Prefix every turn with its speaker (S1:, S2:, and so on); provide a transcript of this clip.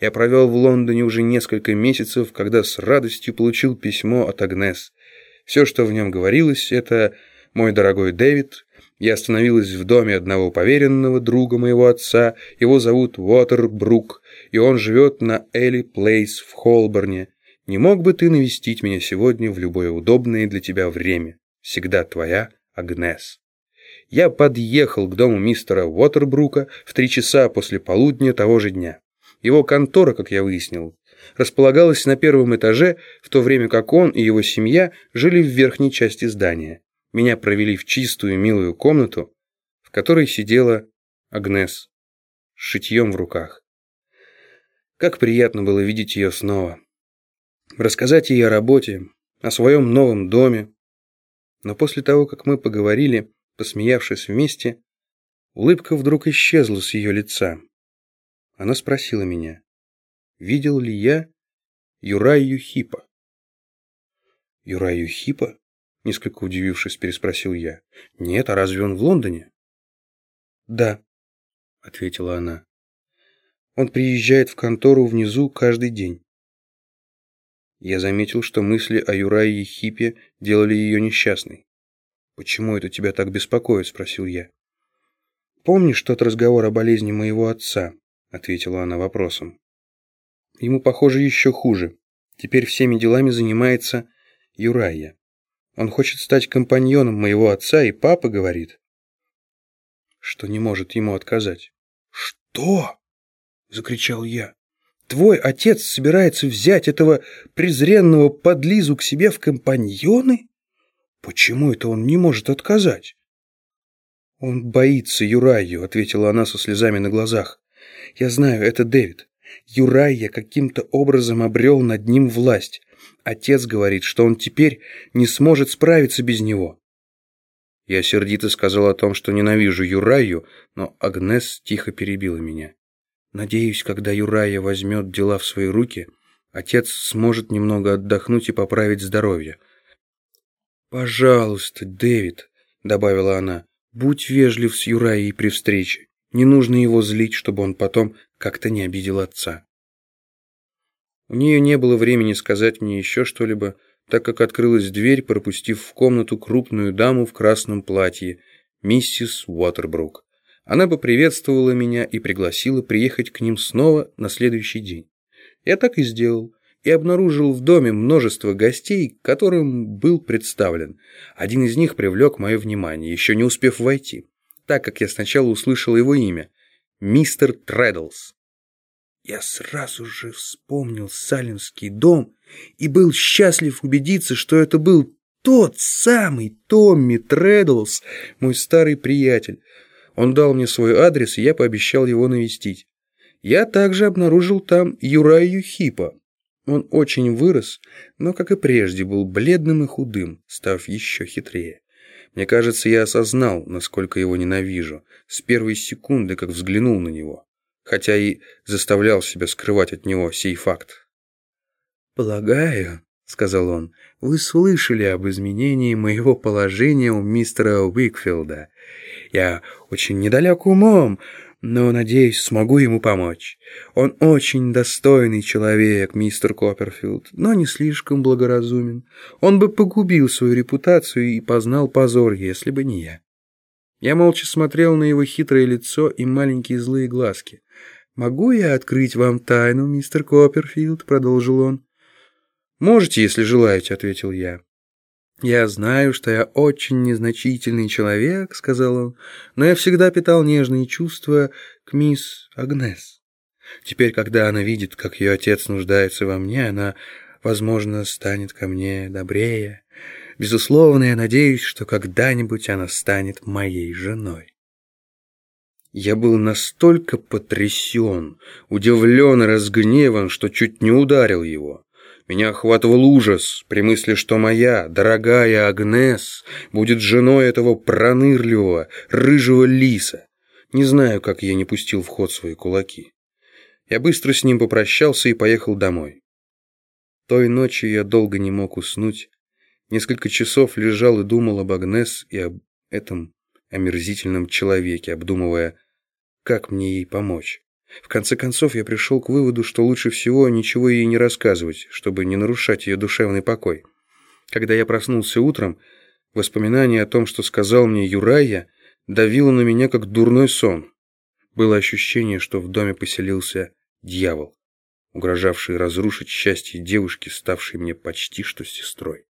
S1: Я провел в Лондоне уже несколько месяцев, когда с радостью получил письмо от Агнес. Все, что в нем говорилось, это «Мой дорогой Дэвид, я остановилась в доме одного поверенного друга моего отца, его зовут Уотербрук, и он живет на Элли Плейс в Холборне. Не мог бы ты навестить меня сегодня в любое удобное для тебя время? Всегда твоя Агнес». Я подъехал к дому мистера Уотербрука в три часа после полудня того же дня. Его контора, как я выяснил, располагалась на первом этаже, в то время как он и его семья жили в верхней части здания. Меня провели в чистую, милую комнату, в которой сидела Агнес с шитьем в руках. Как приятно было видеть ее снова. Рассказать ей о работе, о своем новом доме. Но после того, как мы поговорили, посмеявшись вместе, улыбка вдруг исчезла с ее лица. Она спросила меня, видел ли я Юраю Хипа. Юраю Хипа? Несколько удивившись, переспросил я. Нет, а разве он в Лондоне? Да, ответила она. Он приезжает в контору внизу каждый день. Я заметил, что мысли о Юрае Хипе делали ее несчастной. «Почему это тебя так беспокоит?» – спросил я. «Помнишь тот разговор о болезни моего отца?» — ответила она вопросом. Ему, похоже, еще хуже. Теперь всеми делами занимается Юрайя. Он хочет стать компаньоном моего отца, и папа говорит, что не может ему отказать. «Что?» — закричал я. «Твой отец собирается взять этого презренного подлизу к себе в компаньоны? Почему это он не может отказать?» «Он боится Юраю», — ответила она со слезами на глазах. Я знаю, это Дэвид. Юрайя каким-то образом обрел над ним власть. Отец говорит, что он теперь не сможет справиться без него. Я сердито сказал о том, что ненавижу Юраю, но Агнес тихо перебила меня. Надеюсь, когда Юрая возьмет дела в свои руки, отец сможет немного отдохнуть и поправить здоровье. «Пожалуйста, Дэвид», — добавила она, — «будь вежлив с Юраей при встрече. Не нужно его злить, чтобы он потом как-то не обидел отца. У нее не было времени сказать мне еще что-либо, так как открылась дверь, пропустив в комнату крупную даму в красном платье, миссис Уотербрук. Она поприветствовала меня и пригласила приехать к ним снова на следующий день. Я так и сделал, и обнаружил в доме множество гостей, которым был представлен. Один из них привлек мое внимание, еще не успев войти так, как я сначала услышал его имя. Мистер Треддлс. Я сразу же вспомнил Салемский дом и был счастлив убедиться, что это был тот самый Томми Треддлс, мой старый приятель. Он дал мне свой адрес, и я пообещал его навестить. Я также обнаружил там Юраю Хипа. Он очень вырос, но, как и прежде, был бледным и худым, став еще хитрее. Мне кажется, я осознал, насколько его ненавижу, с первой секунды, как взглянул на него, хотя и заставлял себя скрывать от него сей факт. «Полагаю», — сказал он, — «вы слышали об изменении моего положения у мистера Уикфилда. Я очень недалек умом, но, надеюсь, смогу ему помочь. Он очень достойный человек, мистер Копперфилд, но не слишком благоразумен. Он бы погубил свою репутацию и познал позор, если бы не я. Я молча смотрел на его хитрое лицо и маленькие злые глазки. «Могу я открыть вам тайну, мистер Копперфилд?» — продолжил он. «Можете, если желаете», — ответил я. «Я знаю, что я очень незначительный человек», — сказал он, «но я всегда питал нежные чувства к мисс Агнес. Теперь, когда она видит, как ее отец нуждается во мне, она, возможно, станет ко мне добрее. Безусловно, я надеюсь, что когда-нибудь она станет моей женой». Я был настолько потрясен, удивлен и разгневан, что чуть не ударил его. Меня охватывал ужас при мысли, что моя дорогая Агнес будет женой этого пронырливого, рыжего лиса. Не знаю, как я не пустил в ход свои кулаки. Я быстро с ним попрощался и поехал домой. Той ночью я долго не мог уснуть. Несколько часов лежал и думал об Агнес и об этом омерзительном человеке, обдумывая, как мне ей помочь. В конце концов, я пришел к выводу, что лучше всего ничего ей не рассказывать, чтобы не нарушать ее душевный покой. Когда я проснулся утром, воспоминание о том, что сказал мне Юрая, давило на меня, как дурной сон. Было ощущение, что в доме поселился дьявол, угрожавший разрушить счастье девушки, ставшей мне почти что сестрой.